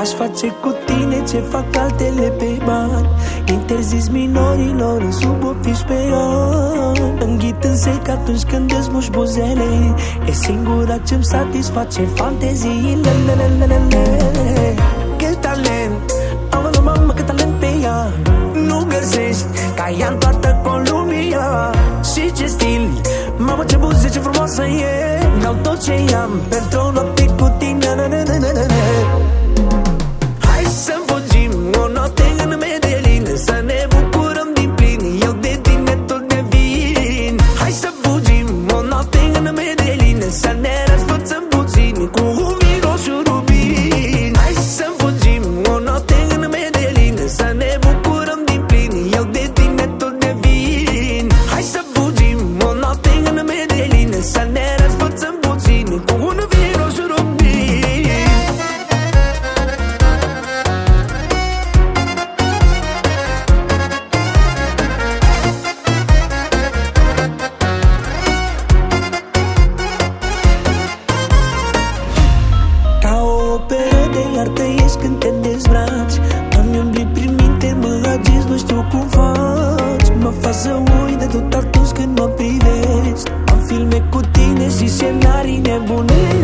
Aș face cu tine ce fac altele pe bani. Interzis minorilor sub 18 ani Înghit în sec atunci când dezmuși buzele. E singura ce-mi satisface fanteziile. Cât talent? Aoleu mamă cât talent pe ea. Nu găsești ca ea în toată Columbia. Și ce stil? Mamă ce buze ce frumoasă e. Dau tot ce am pentru o noapte cu tine pensar nele să uit de tot atunci când mă privești Am filme cu tine și scenarii nebune